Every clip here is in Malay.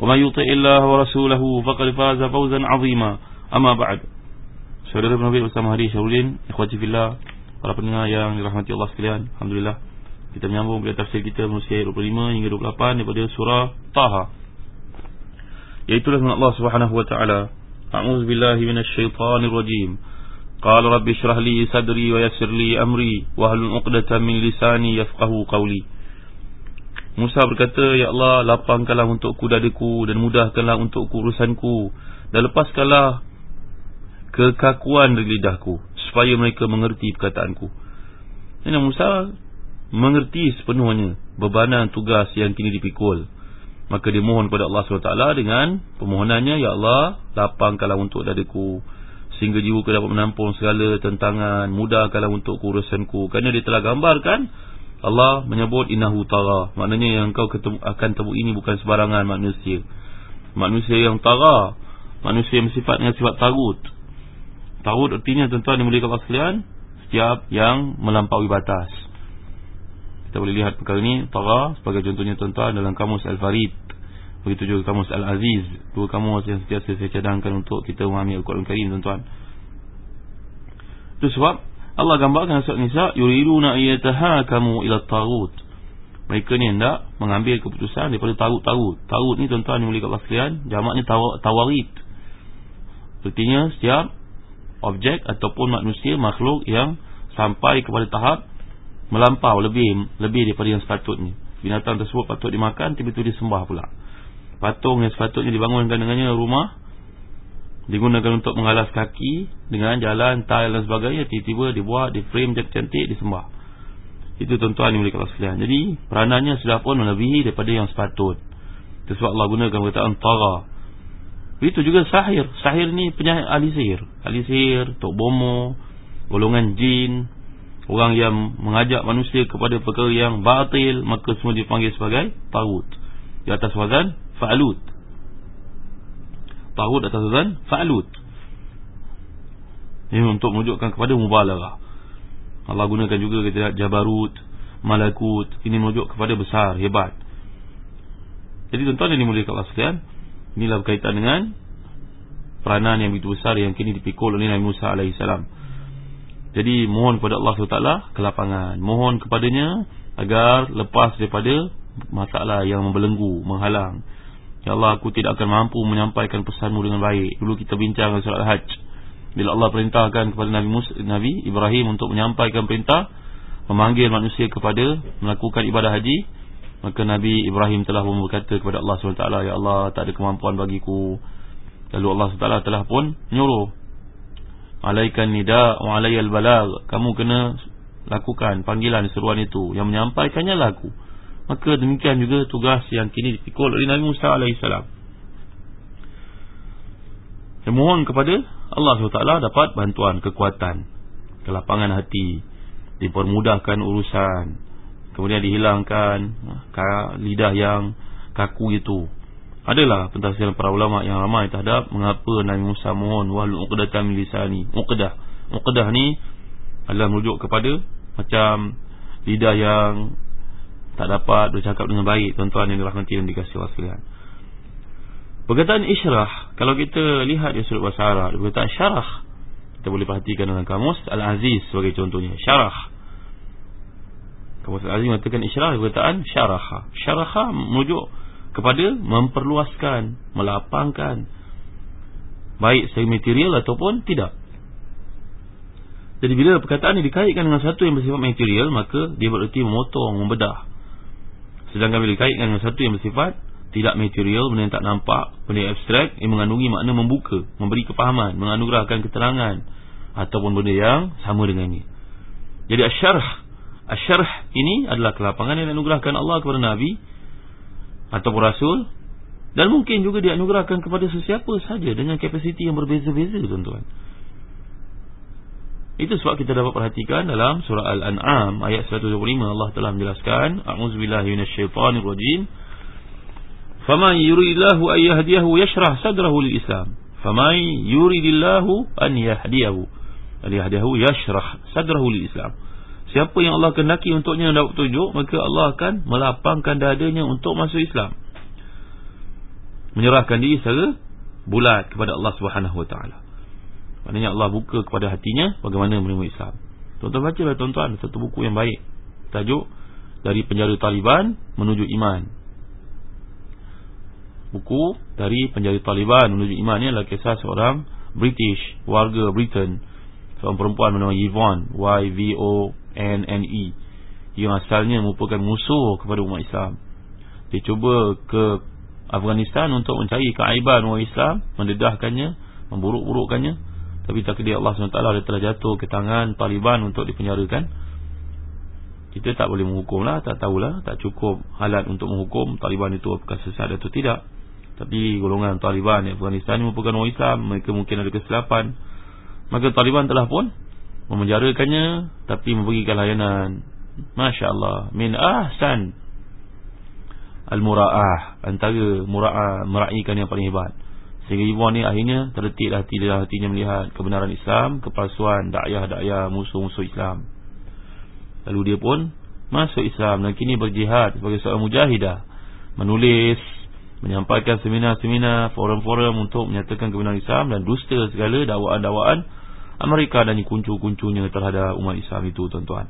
ومن يطع الله ورسوله فقد فاز فوزا عظيما أما بعد Saudara Nabi bersama Hadi Syarudin Ikhwati Fillah Para pendengar yang dirahmati Allah sekalian Alhamdulillah Kita menyambung pada tafsir kita Manusia 25 hingga 28 Daripada surah Taha Iaitulah dengan Allah subhanahu wa ta'ala A'udhu billahi minasyaitanir rajim Qala rabbi syrah li sadri wa yasir li amri Wahlun uqdatan min lisani yafqahu qawli Musa berkata, Ya Allah, lapangkanlah untukku dadaku dan mudahkanlah untukku urusanku dan lepaskanlah kekakuan dari lidahku supaya mereka mengerti perkataanku. Ini Musa mengerti sepenuhnya bebanan tugas yang kini dipikul. Maka dia mohon kepada Allah SWT dengan permohonannya, Ya Allah, lapangkanlah untuk dadaku sehingga jiwaku dapat menampung segala tentangan, mudahkanlah untukku urusanku. Kerana dia telah gambarkan Allah menyebut innahu tara. Maknanya yang kau ketemu, akan temui ini bukan sebarangan manusia. Manusia yang tara manusia yang bersifat dengan sifat tarut. Tarut artinya tuan-tuan mulia Allah sekalian setiap yang melampaui batas. Kita boleh lihat perkara ini tara sebagai contohnya tuan-tuan dalam kamus Al-Farid. Begitu juga kamus Al-Aziz. Dua kamus yang setiap saya cadangkan untuk kita memahami Al-Quran Karim tuan-tuan. Itu sebab Allah gambarkan surat Nisa yuriduna ayatahakamu ila tagut. Mereka ni hendak mengambil keputusan daripada tagut-tagut. Tagut ni tuan-tuan mulia Allah sekalian, jamaknya tawarit. Artinya setiap objek ataupun manusia makhluk yang sampai kepada tahap melampau lebih lebih daripada yang sepatutnya. Binatang tersebut patut dimakan, tiba-tiba disembah pula. Patung yang sepatutnya dibangunkan dengannya rumah digunakan untuk mengalas kaki dengan jalan, tile dan sebagainya. Tiba-tiba dibuat, di frame cantik-cantik disembah itu tuan-tuan yang boleh sekalian. Jadi peranannya sudah pun melebihi daripada yang sepatut. Itu sebab Allah gunakan perkataan tara. Itu juga sahir. Sahir ni penyahir ahli sihir. Ahli sihir, tok bomo golongan jin orang yang mengajak manusia kepada perkara yang batil maka semua dipanggil sebagai taut di atas wazan fa'alut Tahud atas azan Fa'lut Ini untuk menunjukkan kepada mubalarah Allah gunakan juga kita Jabarut Malakut. Ini menunjuk kepada besar, hebat. Jadi tuan-tuan yang dimulai Allah sekalian Inilah berkaitan dengan Peranan yang begitu besar Yang kini dipikul oleh Nabi Musa AS Jadi mohon kepada Allah SWT Kelapangan. Mohon kepadanya Agar lepas daripada Masalah yang membelenggu Menghalang Ya Allah aku tidak akan mampu menyampaikan pesanmu dengan baik. Dulu kita bincang dengan surat Hajj. Bila Allah perintahkan kepada Nabi, Musa, Nabi Ibrahim untuk menyampaikan perintah Memanggil manusia kepada melakukan ibadah haji Maka Nabi Ibrahim telah berkata kepada Allah SWT Ya Allah tak ada kemampuan bagiku. Lalu Allah SWT telah pun menyuruh Alaikan nida wa alaiyal balag Kamu kena lakukan panggilan seruan itu. Yang menyampaikannya laku Maka demikian juga tugas yang kini dipikul oleh Nabi Musa AS Saya mohon kepada Allah SWT dapat bantuan, kekuatan Kelapangan hati Dipermudahkan urusan Kemudian dihilangkan Lidah yang kaku itu. Adalah pentafsiran para ulama yang ramai terhadap Mengapa Nabi Musa mohon Wahlul uqdatan milisani Uqdah. Uqdah ni adalah merujuk kepada Macam lidah yang tak dapat bercakap dengan baik tuan-tuan yang dirahmati dan dikasihi Allah sekalian. Perkataan isyrah kalau kita lihat di surat bahasa Arab perkataan syarah kita boleh perhatikan dalam kamus Al-Aziz sebagai contohnya syarah. Kamus Al-Aziz mengatakan isyrah perkataan syarah. Syarah merujuk kepada memperluaskan, melapangkan baik secara material ataupun tidak jadi bila perkataan ini dikaitkan dengan satu yang bersifat material maka dia bererti memotong, membedah sedangkan bila dikaitkan dengan satu yang bersifat tidak material, benda yang tak nampak benda yang abstrak, yang mengandungi makna membuka memberi kepahaman, menganugerahkan keterangan ataupun benda yang sama dengannya jadi asyarh asyarh ini adalah kelapangan yang dianugerahkan Allah kepada Nabi ataupun Rasul dan mungkin juga dianugerahkan kepada sesiapa saja dengan kapasiti yang berbeza-beza tuan-tuan. Itu sebab kita dapat perhatikan dalam surah Al-An'am ayat 125 Allah telah menjelaskan a'udzubillahi minasyaitonirrajim faman yuridillahu an yahdiyahu yashrah sadrahu lil-islam. Faman yuridillahu an yahdiyahu. Yahdiyahu yashrah sadrahu lil-islam. Siapa yang Allah kehendaki untuknya dapat petunjuk maka Allah akan melapangkan dadanya untuk masuk Islam. Menyerahkan diri secara bulat kepada Allah Subhanahu wa taala. Maknanya Allah buka kepada hatinya bagaimana menerima Islam. Tuan-tuan bacalah tuan-tuan satu buku yang baik. Tajuk dari penjara Taliban menuju iman. Buku dari penjara Taliban menuju iman ni adalah kisah seorang British warga Britain seorang perempuan bernama Yvonne Y V O N N E yang asalnya merupakan musuh kepada umat Islam. Dia cuba ke Afghanistan untuk mencari keaiban orang Islam, mendedahkannya, memburuk-burukkannya. Tapi takdir Allah SWT dia telah jatuh ke tangan Taliban untuk dipenjarakan. Kita tak boleh menghukum lah, tak tahulah, tak cukup halat untuk menghukum Taliban itu apakah sesat atau tidak. Tapi golongan Taliban di Afghanistan ini merupakan orang Islam, mereka mungkin ada kesilapan. Maka Taliban telah pun memenjarakannya, tapi memberikan layanan. Masya Allah, min ahsan Al-Mura'ah Antara Mura'ah Meraihkan yang paling hebat Sehingga Iwan ni akhirnya Terdetiklah hati dia Hatinya melihat kebenaran Islam Kepalsuan Da'yah-da'yah Musuh-musuh Islam. Lalu dia pun Masuk Islam Dan kini berjihad Sebagai seorang mujahidah. Menulis Menyampaikan seminar-seminar Forum-forum Untuk menyatakan kebenaran Islam Dan dusta segala Dakwaan-dakwaan Amerika dan kuncu-kuncunya Terhadap umat Islam itu tuan-tuan.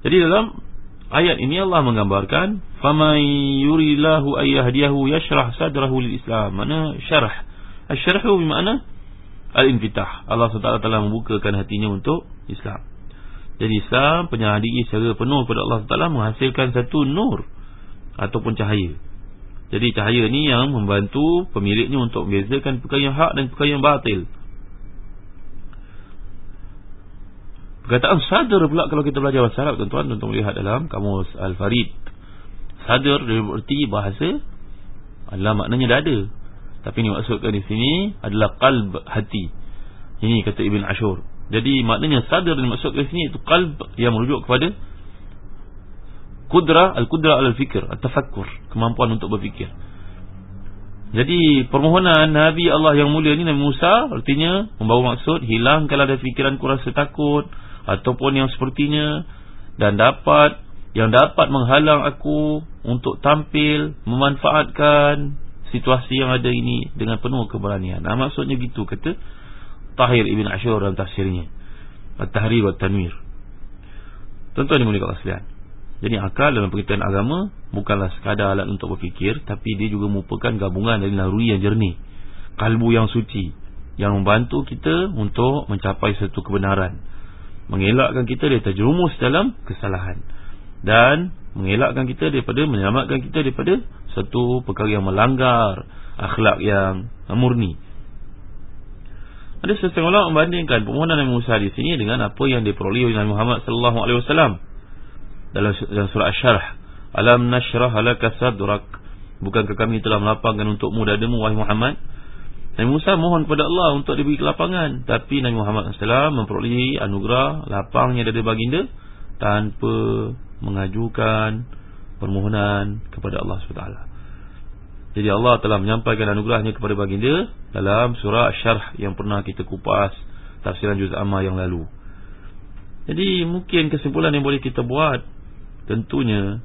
Jadi dalam Ayat ini Allah menggambarkan faman yuridillahu ayyahdiyahu yashrah sadrahu lil Islam. Mana syarah? Asy-syarhu bermakna al-infitah. Allah SWT telah membukakan hatinya untuk Islam. Jadi Islam penyadari secara penuh kepada Allah SWT menghasilkan satu nur ataupun cahaya. Jadi cahaya ni yang membantu pemiliknya untuk membezakan perkara yang hak dan perkara yang batil. Perkataan sadar pula kalau kita belajar bahasa Arab tuan-tuan untuk melihat dalam kamus Al-Farid. Sadar dia berarti bahasa adalah maknanya dada. Tapi ini maksudkan di sini adalah qalb hati. Ini kata Ibn Ashur. Jadi maknanya sadar yang maksudkan di sini itu qalb yang merujuk kepada kudra al-kudra al-fikr, at-tafakkur, kemampuan untuk berfikir. Jadi permohonan Nabi Allah yang mulia ni Nabi Musa artinya membawa maksud hilangkanlah dari fikiran ku rasa takut, ataupun yang sepertinya dan dapat yang dapat menghalang aku untuk tampil memanfaatkan situasi yang ada ini dengan penuh keberanian. Nah maksudnya gitu kata Tahir Ibn Ashur dalam tafsirnya. At-Tahrir wa Tanwir. Tentu ini mulia sekalian. Jadi akal dalam pengertian agama bukanlah sekadar alat untuk berfikir tapi dia juga merupakan gabungan dari naluri yang jernih, kalbu yang suci yang membantu kita untuk mencapai satu kebenaran mengelakkan kita dari terjerumus dalam kesalahan dan mengelakkan kita daripada menyelamatkan kita daripada satu perkara yang melanggar akhlak yang murni. Ada sesetengah ulama membandingkan permohonan Nabi Musa di sini dengan apa yang diperoleh oleh Nabi Muhammad sallallahu alaihi wasallam dalam surah Asy-Syarh, "Alam nashrah laka sadrak?" Bukankah kami telah melapangkan untukmu dadamu wahai Muhammad? Nabi Musa mohon kepada Allah untuk diberi kelapangan. Tapi Nabi Muhammad SAW memperolehi anugerah lapangnya dari baginda Tanpa mengajukan permohonan kepada Allah SWT Jadi Allah telah menyampaikan anugerahnya kepada baginda Dalam surah Syarh yang pernah kita kupas Tafsiran Juz Ammah yang lalu. Jadi mungkin kesimpulan yang boleh kita buat Tentunya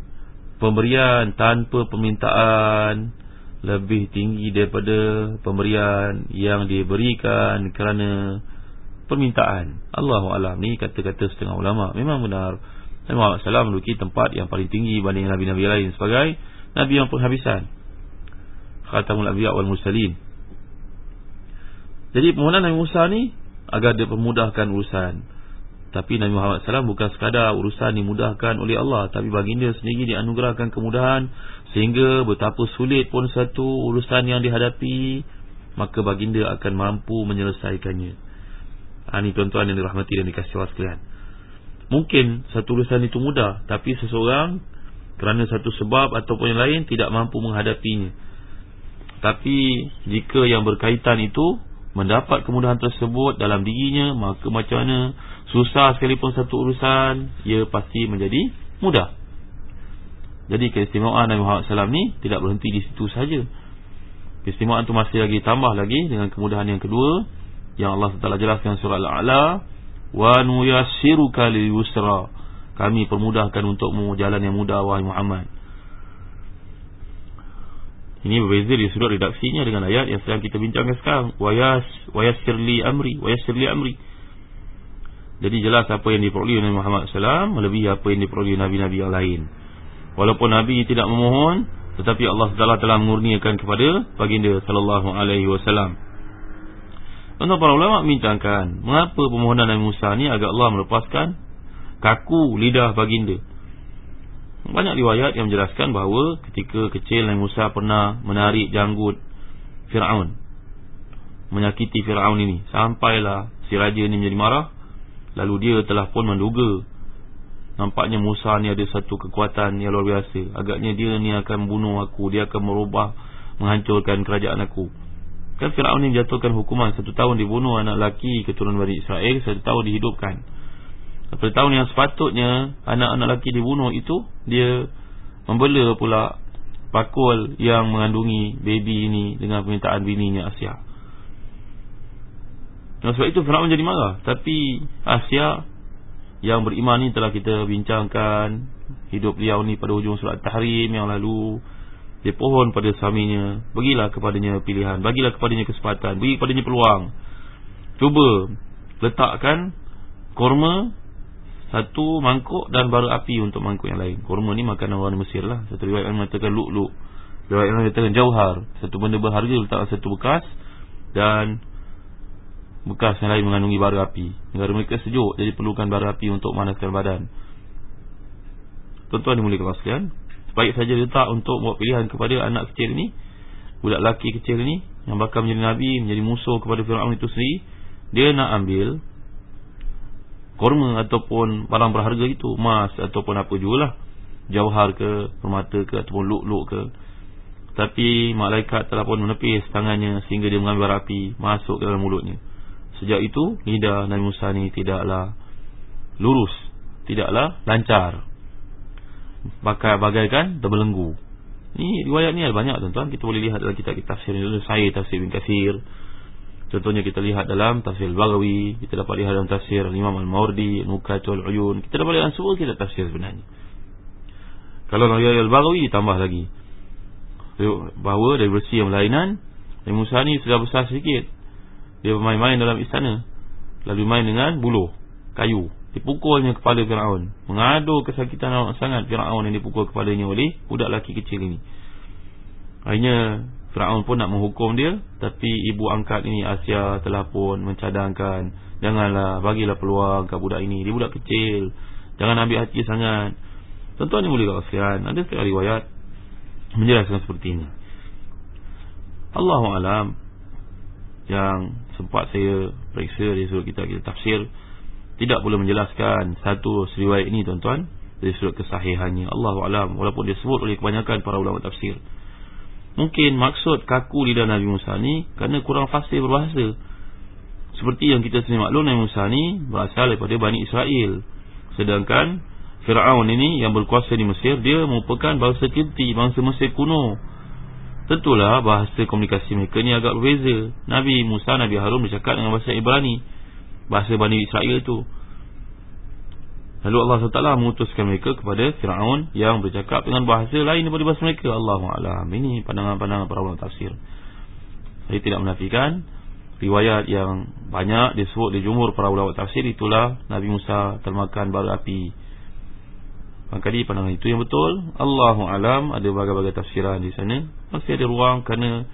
Pemberian tanpa permintaan lebih tinggi daripada pemberian yang diberikan kerana permintaan. Allahu alam ni kata-kata setengah ulama memang benar. Nabi Muhammad SAW memiliki tempat yang paling tinggi banding nabi-nabi lain sebagai nabi yang penghabisan. Khatamul Anbiya wal Mursalin. Jadi permohonan Nabi Musa ni agar dia permudahkan urusan. Tapi Nabi Muhammad SAW bukan sekadar urusan dimudahkan oleh Allah Tapi baginda sendiri dianugerahkan kemudahan Sehingga betapa sulit pun satu urusan yang dihadapi Maka baginda akan mampu menyelesaikannya. Ha, Ini tuan-tuan yang dirahmati dan dikasih Allah sekalian. Mungkin satu urusan itu mudah Tapi seseorang kerana satu sebab ataupun yang lain Tidak mampu menghadapinya. Tapi jika yang berkaitan itu Mendapat kemudahan tersebut dalam dirinya Maka macam mana Susah sekalipun satu urusan Ia pasti menjadi mudah Jadi keistimewaan Nabi Muhammad SAW ni Tidak berhenti di situ saja. Keistimewaan itu masih lagi tambah lagi Dengan kemudahan yang kedua Yang Allah SWT jelaskan surah Al-A'la Wa nuyassiruka li yusra Kami permudahkan untukmu jalan yang mudah Wahai Muhammad ini berbeza di sudut redaksinya dengan ayat yang sedang kita bincangkan sekarang. Wayas, wayassirli amri, wayassirli amri. Jadi jelas apa yang diperoleh Nabi Muhammad SAW melebihi apa yang diperoleh Nabi-Nabi yang lain. Walaupun Nabi tidak memohon, tetapi Allah Taala telah mengurniakan kepada baginda Wasallam. Untuk para ulama bincangkan, mengapa permohonan Nabi Musa ni agar Allah melepaskan kaku lidah baginda. Banyak riwayat yang menjelaskan bahawa ketika kecil Nabi Musa pernah menarik janggut Fir'aun. Menyakiti Fir'aun ini. Sampailah si raja ini menjadi marah. Lalu dia telah pun menduga Nampaknya Musa ni ada satu kekuatan yang luar biasa. Agaknya dia ni akan membunuh aku. Dia akan merubah Menghancurkan kerajaan aku. Kan Fir'aun ni menjatuhkan hukuman. Satu tahun dibunuh anak lelaki keturunan Bani Israel Satu tahun dihidupkan. Pada tahun yang sepatutnya Anak-anak lelaki dibunuh itu Dia membela pula Pakul yang mengandungi baby ini Dengan permintaan bininya Asia. Dan sebab itu Fir'aun menjadi marah. Tapi Asia Yang beriman ni telah kita bincangkan Hidup beliau ni pada hujung surat Tahrim yang lalu. Dia pohon pada suaminya Bagilah kepadanya pilihan Bagilah kepadanya kesempatan Bagi kepadanya peluang. Cuba Letakkan Korma Satu mangkuk dan bara api untuk mangkuk yang lain. Korma ni makanan orang Mesir lah. Satu riwayat yang mengatakan luk-luk. Riwayat yang mengatakan jauhar. Satu benda berharga letakkan satu bekas Dan bekas yang lain mengandungi bara api. Negara mereka sejuk jadi perlukan bara api untuk memanaskan badan. Tuan-tuan dimulikan sekalian baik saja letak untuk buat pilihan kepada anak kecil ini budak lelaki kecil ini yang bakal menjadi nabi menjadi musuh kepada Firaun itu sendiri dia nak ambil korma ataupun barang berharga itu emas ataupun apa jugalah jauhar ke permata ke ataupun luk-luk ke. Tapi malaikat telah pun menepis tangannya sehingga dia mengambil bara api masuk ke dalam mulutnya Sejak itu lidah Nabi Musa ni tidaklah lurus, tidaklah lancar. Bagai bagaikan terbelenggu. Ni riwayat ni ada banyak tuan-tuan, kita boleh lihat dalam kitab tafsir ini saya tafsir bin Katsir. Contohnya kita lihat dalam tafsir Al-Baghawi, kita dapat lihat dalam tafsir Imam Al-Mawardi, Nukatul Uyun. Kita dapat lihat dalam semua kitab tafsir sebenarnya. Kalau riwayat Al-Baghawi ditambah lagi bahawa dari bersih yang berlainan Nabi Musa ni sudah besar sedikit dia bermain-main dalam istana. Lalu main dengan buluh Kayu. Dipukulnya kepala Fir'aun. Mengadu kesakitan amat sangat Fir'aun yang dipukul kepadanya oleh Budak lelaki kecil ini. Akhirnya Fir'aun pun nak menghukum dia Tapi ibu angkat ini Asia telah pun mencadangkan Janganlah bagilah peluang ke budak ini. Dia budak kecil. Jangan ambil hati sangat. Tentuan ini boleh kawasian Ada sekali riwayat Menjelaskan seperti ini. Allahu'alam Yang sempat saya periksa dari surah kita kita tafsir. Tidak boleh menjelaskan satu riwayat ini tuan-tuan dari surah kesahihannya. Allah alam walaupun disebut oleh kebanyakan para ulama tafsir. Mungkin maksud kaku lidah Nabi Musa ni kerana kurang fasih berbahasa. Seperti yang kita sendiri maklum Nabi Musa ni berasal daripada Bani Israel. Sedangkan Fir'aun ini yang berkuasa di Mesir dia merupakan bangsa Kipti bangsa Mesir kuno Tentulah bahasa komunikasi mereka ni agak berbeza. Nabi Musa, Nabi Harun bercakap dengan bahasa Ibrani. Bahasa Bani Israel itu Lalu Allah SWT mengutuskan mereka kepada Fir'aun Yang bercakap dengan bahasa lain daripada bahasa mereka. Allahu'alam Ini pandangan-pandangan para ulama tafsir. Saya tidak menafikan Riwayat yang banyak disebut di jumur para ulama tafsir. Itulah Nabi Musa termakan bara api Maka di pandangan itu yang betul Allahu alam ada berbagai-bagai tafsiran di sana Masih ada ruang kerana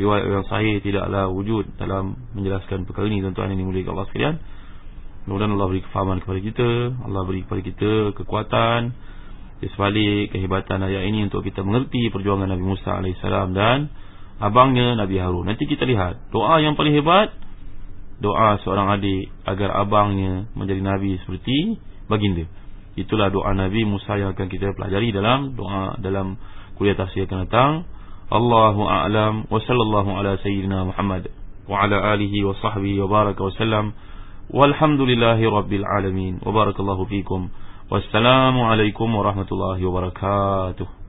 riwayat yang sahih tidaklah wujud dalam menjelaskan perkara ini tuan-tuan yang dimuliakan Allah sekalian. Mudah-mudahan Allah beri kefahaman kepada kita, Allah beri kepada kita kekuatan di sebalik kehebatan ayat ini untuk kita mengerti perjuangan Nabi Musa AS dan abangnya Nabi Harun. Nanti kita lihat doa yang paling hebat doa seorang adik agar abangnya menjadi nabi seperti baginda. Itulah doa Nabi Musa yang akan kita pelajari dalam doa dalam kuliah tafsir akan datang. Allahu a'lam wa sallallahu ala sayyidina Muhammad wa ala alihi wa sahbihi wa baraka wa sallam. Walhamdulillahi rabbil alamin. Wa barakallahu fikum. Wassalamu alaikum warahmatullahi wabarakatuh.